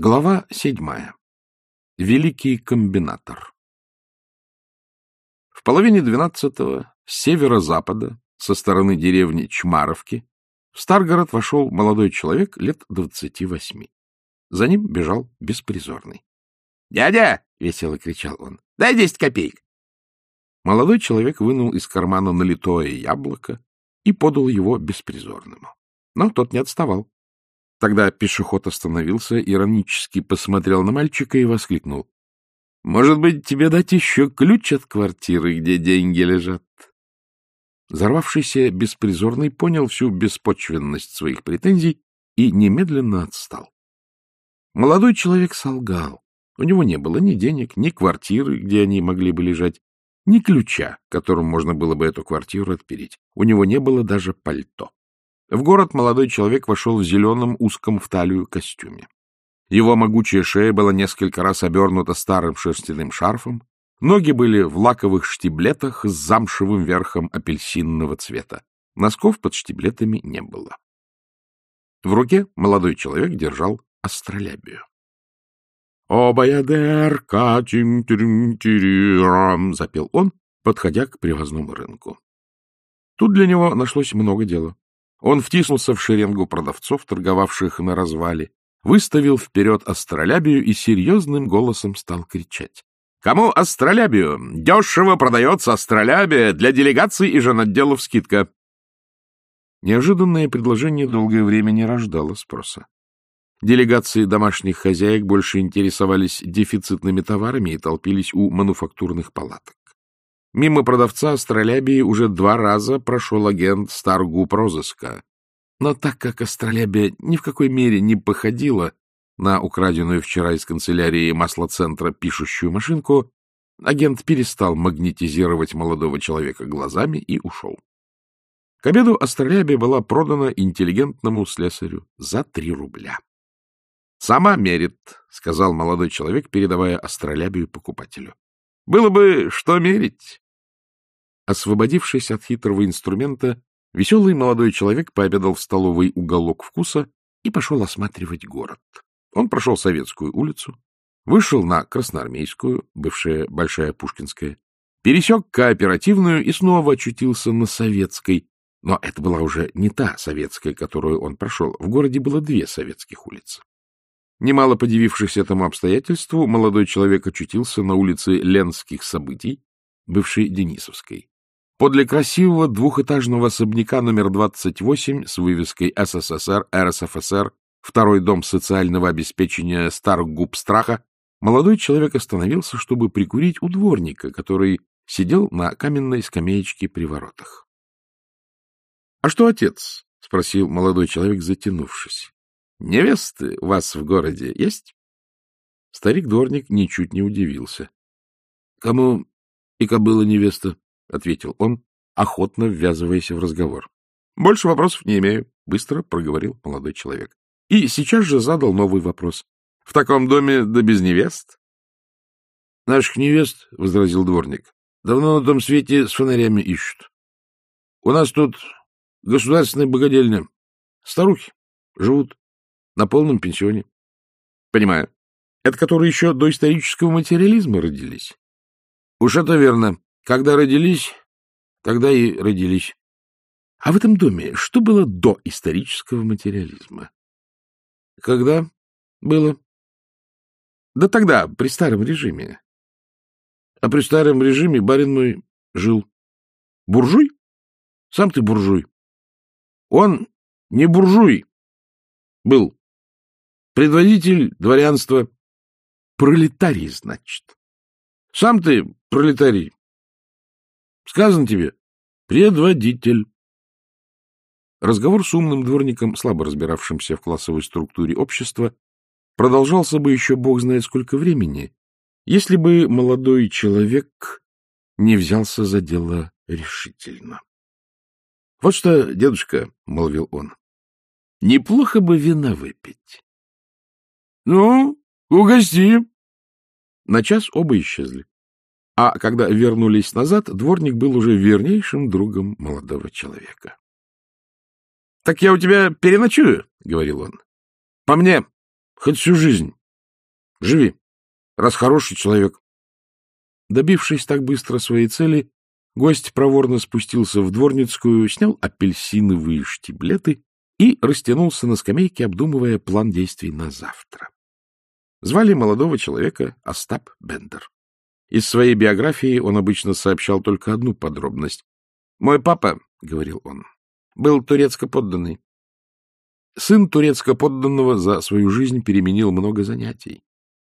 Глава седьмая. Великий комбинатор. В половине двенадцатого с северо-запада, со стороны деревни Чмаровки, в Старгород вошел молодой человек лет двадцати восьми. За ним бежал беспризорный. «Дядя — весело кричал он. — Дай десять копеек. Молодой человек вынул из кармана налитое яблоко и подал его беспризорному. Но тот не отставал. Тогда пешеход остановился, иронически посмотрел на мальчика и воскликнул. — Может быть, тебе дать еще ключ от квартиры, где деньги лежат? Взорвавшийся беспризорный понял всю беспочвенность своих претензий и немедленно отстал. Молодой человек солгал. У него не было ни денег, ни квартиры, где они могли бы лежать, ни ключа, которым можно было бы эту квартиру отпереть. У него не было даже пальто. В город молодой человек вошел в зеленом узком в талию костюме. Его могучая шея была несколько раз обернута старым шерстяным шарфом, ноги были в лаковых штиблетах с замшевым верхом апельсинного цвета. Носков под штиблетами не было. В руке молодой человек держал астролябию. «О, баядер, катим тирим запел он, подходя к привозному рынку. Тут для него нашлось много дела. Он втиснулся в шеренгу продавцов, торговавших на развале, выставил вперед астролябию и серьезным голосом стал кричать. — Кому астролябию? Дешево продается астролябия, для делегаций и женотделов скидка. Неожиданное предложение долгое время не рождало спроса. Делегации домашних хозяек больше интересовались дефицитными товарами и толпились у мануфактурных палаток. Мимо продавца астролябии уже два раза прошел агент Старгуп розыска. Но так как астролябия ни в какой мере не походила на украденную вчера из канцелярии маслоцентра пишущую машинку, агент перестал магнетизировать молодого человека глазами и ушел. К обеду астролябия была продана интеллигентному слесарю за три рубля. — Сама мерит, — сказал молодой человек, передавая астролябию покупателю. — Было бы что мерить. Освободившись от хитрого инструмента, веселый молодой человек пообедал в столовой уголок вкуса и пошел осматривать город. Он прошел Советскую улицу, вышел на Красноармейскую, бывшая Большая Пушкинская, пересек Кооперативную и снова очутился на Советской. Но это была уже не та Советская, которую он прошел. В городе было две советских улицы. Немало подивившись этому обстоятельству, молодой человек очутился на улице Ленских событий, бывшей Денисовской. Подле красивого двухэтажного особняка номер 28 с вывеской СССР, РСФСР, второй дом социального обеспечения Старгубстраха, молодой человек остановился, чтобы прикурить у дворника, который сидел на каменной скамеечке при воротах. — А что, отец? — спросил молодой человек, затянувшись. — Невесты у вас в городе есть? Старик-дворник ничуть не удивился. — Кому и кобыла невеста? — ответил он, охотно ввязываясь в разговор. — Больше вопросов не имею, — быстро проговорил молодой человек. И сейчас же задал новый вопрос. — В таком доме да без невест? — Наших невест, — возразил дворник, — давно на том свете с фонарями ищут. У нас тут государственная богадельня. Старухи живут на полном пенсионе. — Понимаю. Это которые еще до исторического материализма родились? — Уж это верно. Когда родились, тогда и родились. А в этом доме что было до исторического материализма? — Когда было? — Да тогда, при старом режиме. А при старом режиме барин мой жил. — Буржуй? Сам ты буржуй. Он не буржуй был. Предводитель дворянства. Пролетарий, значит. Сам ты пролетарий. Сказано тебе, предводитель. Разговор с умным дворником, слабо разбиравшимся в классовой структуре общества, продолжался бы еще бог знает сколько времени, если бы молодой человек не взялся за дело решительно. — Вот что, дедушка, — молвил он, — неплохо бы вина выпить. Ну, угости. На час оба исчезли. А когда вернулись назад, дворник был уже вернейшим другом молодого человека. — Так я у тебя переночую, — говорил он. — По мне, хоть всю жизнь. Живи, раз хороший человек. Добившись так быстро своей цели, гость проворно спустился в дворницкую, снял апельсиновые штиблеты и растянулся на скамейке, обдумывая план действий на завтра. Звали молодого человека Остап Бендер. Из своей биографии он обычно сообщал только одну подробность. «Мой папа, — говорил он, — был турецко-подданный. Сын турецко-подданного за свою жизнь переменил много занятий.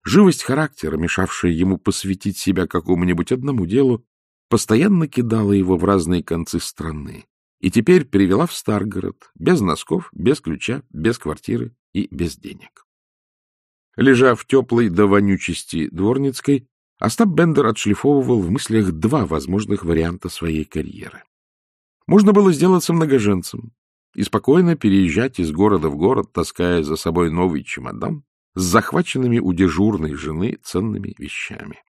Живость характера, мешавшая ему посвятить себя какому-нибудь одному делу, постоянно кидала его в разные концы страны и теперь перевела в Старгород, без носков, без ключа, без квартиры и без денег. Лежа в теплой до вонючести дворницкой, Остап Бендер отшлифовывал в мыслях два возможных варианта своей карьеры. Можно было сделаться многоженцем и спокойно переезжать из города в город, таская за собой новый чемодан с захваченными у дежурной жены ценными вещами.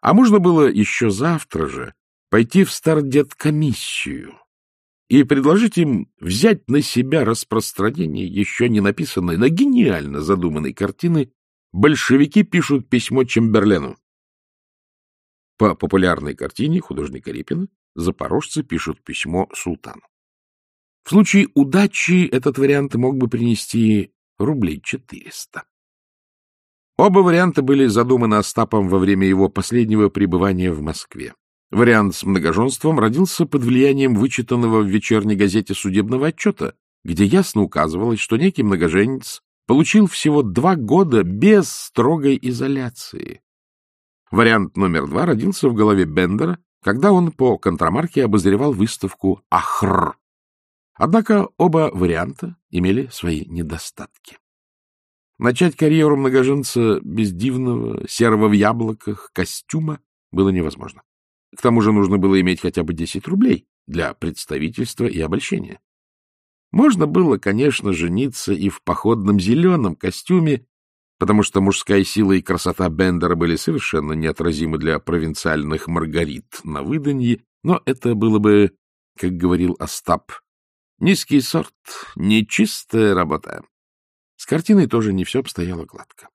А можно было еще завтра же пойти в стардет-комиссию и предложить им взять на себя распространение еще не написанной, но гениально задуманной картины «Большевики пишут письмо Чемберлену». По популярной картине художника Репина запорожцы пишут письмо султану. В случае удачи этот вариант мог бы принести рублей 400. Оба варианта были задуманы Остапом во время его последнего пребывания в Москве. Вариант с многоженством родился под влиянием вычитанного в вечерней газете судебного отчета, где ясно указывалось, что некий многоженец получил всего два года без строгой изоляции. Вариант номер два родился в голове Бендера, когда он по контрамарке обозревал выставку «Ахр». Однако оба варианта имели свои недостатки. Начать карьеру многоженца без дивного, серого в яблоках костюма было невозможно. К тому же нужно было иметь хотя бы 10 рублей для представительства и обольщения. Можно было, конечно, жениться и в походном зеленом костюме, потому что мужская сила и красота Бендера были совершенно неотразимы для провинциальных маргарит на выданье, но это было бы, как говорил Остап, низкий сорт, нечистая работа. С картиной тоже не все обстояло гладко.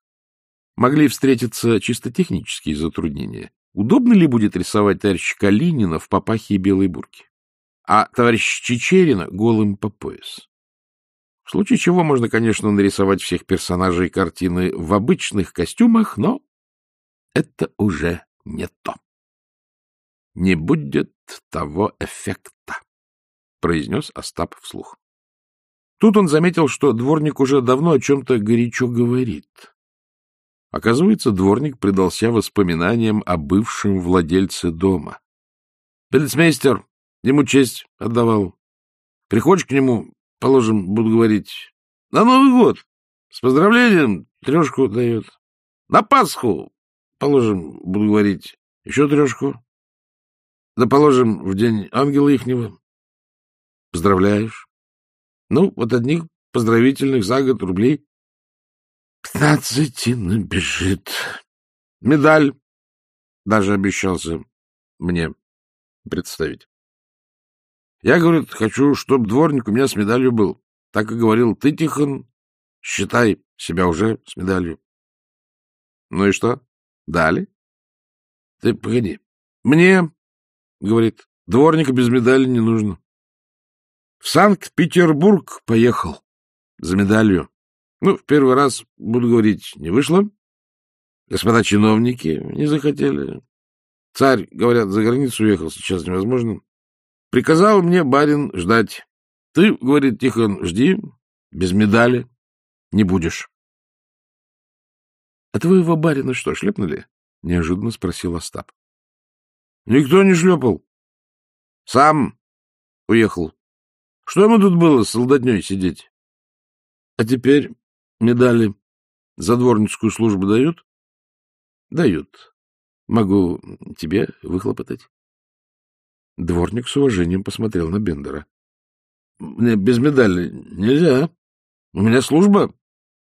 Могли встретиться чисто технические затруднения. Удобно ли будет рисовать товарищ Калинина в папахе и белой бурке, а товарищ Чечерина голым по пояс? В случае чего можно, конечно, нарисовать всех персонажей картины в обычных костюмах, но это уже не то. Не будет того эффекта, произнес Остап вслух. Тут он заметил, что дворник уже давно о чем-то горячо говорит. Оказывается, дворник предался воспоминаниям о бывшем владельце дома. Полицмейстер ему честь отдавал. Приходишь к нему, положим, буду говорить, на Новый год с поздравлением трешку дает. На Пасху, положим, буду говорить, еще трешку. Да, положим, в день ангела ихнего. Поздравляешь. Ну, вот одних поздравительных за год рублей Пятнадцати набежит. Медаль даже обещался мне представить. Я, говорит, хочу, чтобы дворник у меня с медалью был. Так и говорил, ты, Тихон, считай себя уже с медалью. Ну и что? Дали? Ты погоди. Мне, говорит, дворника без медали не нужно. В Санкт-Петербург поехал за медалью. Ну, в первый раз, буду говорить, не вышло. Господа чиновники не захотели. Царь, говорят, за границу уехал, сейчас невозможно. Приказал мне барин ждать. Ты, говорит Тихон, жди, без медали не будешь. — А твоего барина что, шлепнули? — неожиданно спросил Остап. — Никто не шлепал. Сам уехал. Что ему тут было с солдатней сидеть? А теперь Медали за дворницкую службу дают? Дают. Могу тебе выхлопотать. Дворник с уважением посмотрел на Бендера. — Мне без медали нельзя. У меня служба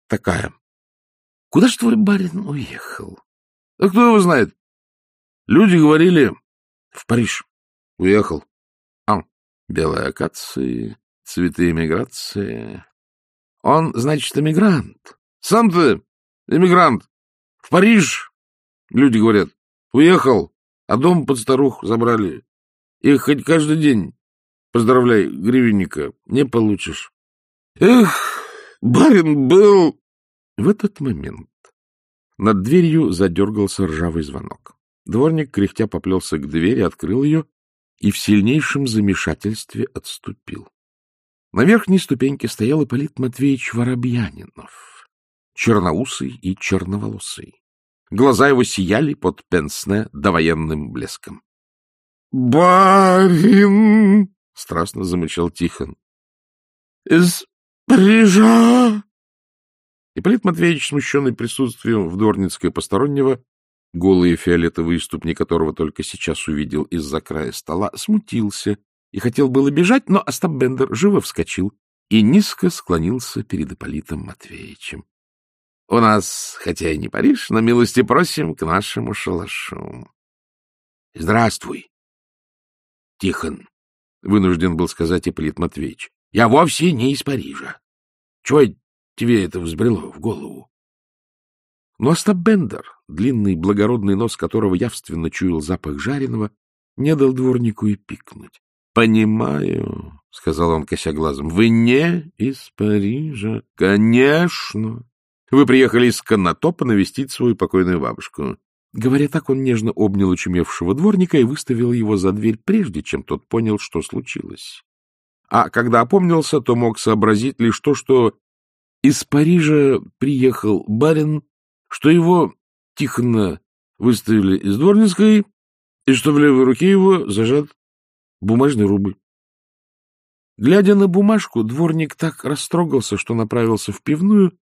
такая. — Куда ж твой барин уехал? — А кто его знает? Люди говорили, в Париж уехал. А, белые акации, цветы эмиграции. Он, значит, эмигрант. Сам ты эмигрант. В Париж, люди говорят, уехал, а дом под старуху забрали. Их хоть каждый день, поздравляй, гривенника, не получишь. Эх, барин был... В этот момент над дверью задергался ржавый звонок. Дворник, кряхтя, поплелся к двери, открыл ее и в сильнейшем замешательстве отступил. На верхней ступеньке стоял Ипполит Матвеевич Воробьянинов, черноусый и черноволосый. Глаза его сияли под пенсне довоенным блеском. — Барин! — страстно замычал Тихон. — Из Парижа! Ипполит Матвеевич, смущенный присутствием в Дворницкой постороннего, голые фиолетовые ступни которого только сейчас увидел из-за края стола, смутился и хотел было бежать, но Остап Бендер живо вскочил и низко склонился перед Ипполитом Матвеевичем. — У нас, хотя и не Париж, но милости просим к нашему шалашу. — Здравствуй, Тихон, — вынужден был сказать Ипполит Матвеевич. — Я вовсе не из Парижа. Чего тебе это взбрело в голову? Но Остап Бендер, длинный благородный нос которого явственно чуял запах жареного, не дал дворнику и пикнуть. — Понимаю, — сказал он, кося глазом, — вы не из Парижа. — Конечно. Вы приехали из Конотопа навестить свою покойную бабушку. Говоря так, он нежно обнял очумевшего дворника и выставил его за дверь, прежде чем тот понял, что случилось. А когда опомнился, то мог сообразить лишь то, что из Парижа приехал барин, что его Тихона выставили из дворницкой, и что в левой руке его зажат бумажный рубль. Глядя на бумажку, дворник так растрогался, что направился в пивную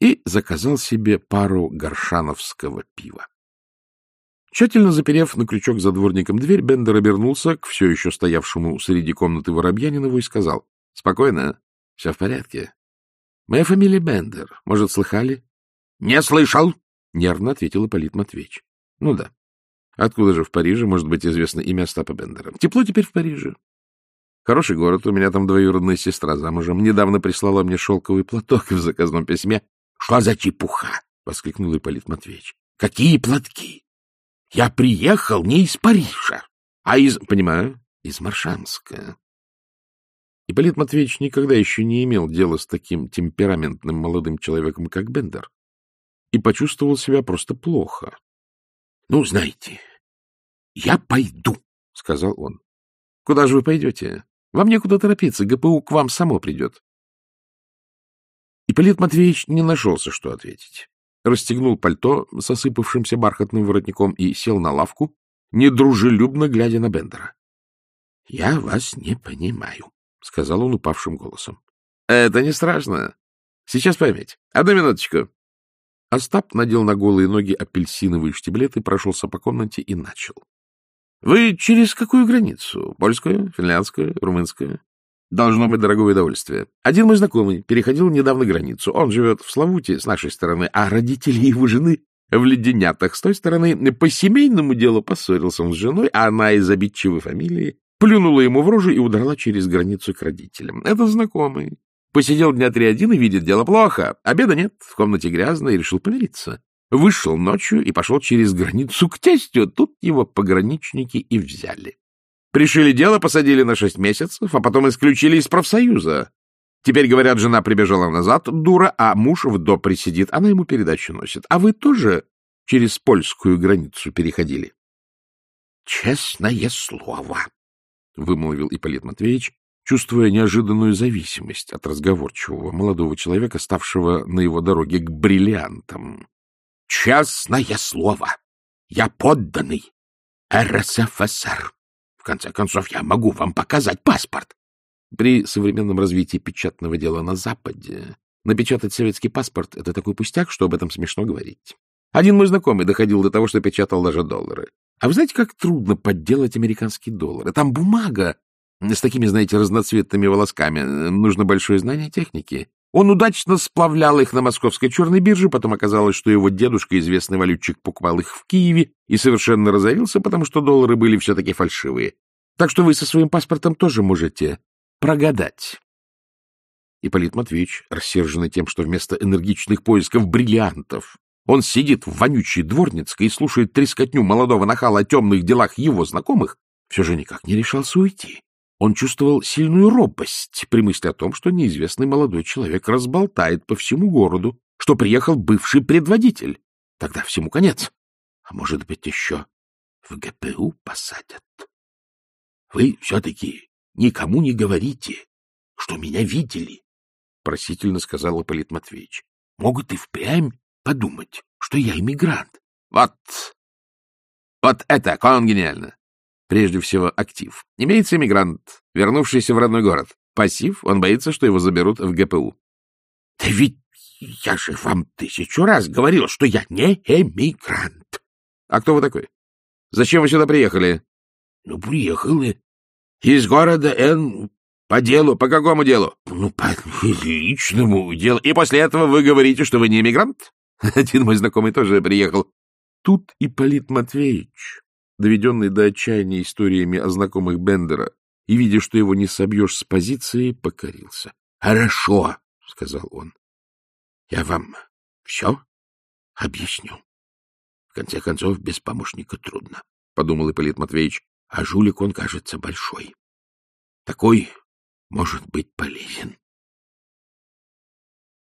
и заказал себе пару горшановского пива. Тщательно заперев на крючок за дворником дверь, Бендер обернулся к все еще стоявшему среди комнаты Воробьянинову и сказал, — Спокойно, все в порядке. Моя фамилия Бендер. Может, слыхали? — Не слышал, — нервно ответил Ипполит Матвеевич. — Ну да. Откуда же в Париже может быть известно имя Остапа Бендера? Тепло теперь в Париже. Хороший город, у меня там двоюродная сестра замужем. Недавно прислала мне шелковый платок в заказном письме. — Что за чепуха? — воскликнул Ипполит Матвеевич. — Какие платки? Я приехал не из Парижа, а из... — Понимаю, из Маршанска. Ипполит Матвеевич никогда еще не имел дела с таким темпераментным молодым человеком, как Бендер, и почувствовал себя просто плохо. — Ну, знаете, я пойду, — сказал он. — Куда же вы пойдете? Вам некуда торопиться, ГПУ к вам само придет. Ипполит Матвеевич не нашелся, что ответить. Расстегнул пальто с осыпавшимся бархатным воротником и сел на лавку, недружелюбно глядя на Бендера. — Я вас не понимаю, — сказал он упавшим голосом. — Это не страшно. Сейчас поймете. Одну минуточку. Остап надел на голые ноги апельсиновые штиблеты, прошелся по комнате и начал. — Вы через какую границу? Польскую, финляндскую, румынскую? Должно быть дорогое удовольствие. Один мой знакомый переходил недавно границу. Он живет в Славуте с нашей стороны, а родители его жены в Леденятах с той стороны. По семейному делу поссорился он с женой, а она из обидчивой фамилии плюнула ему в рожу и удрала через границу к родителям. Это знакомый. Посидел дня три один и видит, дело плохо. Обеда нет, в комнате грязно, и решил помириться. Вышел ночью и пошел через границу к тестю. Тут его пограничники и взяли. Пришили дело, посадили на шесть месяцев, а потом исключили из профсоюза. Теперь, говорят, жена прибежала назад, дура, а муж в допре сидит, она ему передачу носит. А вы тоже через польскую границу переходили? — Честное слово, — вымолвил Ипполит Матвеевич, чувствуя неожиданную зависимость от разговорчивого молодого человека, ставшего на его дороге к бриллиантам. — Честное слово, я подданный РСФСР. В конце концов, я могу вам показать паспорт. При современном развитии печатного дела на Западе напечатать советский паспорт — это такой пустяк, что об этом смешно говорить. Один мой знакомый доходил до того, что печатал даже доллары. А вы знаете, как трудно подделать американские доллары? Там бумага с такими, знаете, разноцветными волосками. Нужно большое знание техники. Он удачно сплавлял их на московской черной бирже, потом оказалось, что его дедушка, известный валютчик, покупал их в Киеве и совершенно разорился, потому что доллары были все-таки фальшивые. Так что вы со своим паспортом тоже можете прогадать. Ипполит Матвеевич, рассерженный тем, что вместо энергичных поисков бриллиантов Он сидит в вонючей дворницкой и слушает трескотню молодого нахала о темных делах его знакомых, все же никак не решался уйти. Он чувствовал сильную робость при мысли о том, что неизвестный молодой человек разболтает по всему городу, что приехал бывший предводитель. Тогда всему конец. А может быть, еще в ГПУ посадят. Вы все-таки никому не говорите, что меня видели, — просительно сказал Ипполит Матвеевич. — Могут и впрямь подумать, что я иммигрант. — Вот, вот это, кон гениально. Прежде всего, актив. Имеется иммигрант, вернувшийся в родной город. Пассив, он боится, что его заберут в ГПУ. — Да ведь я же вам тысячу раз говорил, что я не эмигрант. — А кто вы такой? Зачем вы сюда приехали? — Ну, приехал и из города Н по делу. По какому делу? Ну, по личному делу. И после этого вы говорите, что вы не эмигрант? Один мой знакомый тоже приехал. Тут Ипполит Матвеевич, доведенный до отчаяния историями о знакомых Бендера, и, видя, что его не собьешь с позиции, покорился. — Хорошо, — сказал он. — Я вам все объясню. В конце концов, без помощника трудно, — подумал Ипполит Матвеевич, — а жулик он, кажется, большой. Такой может быть полезен.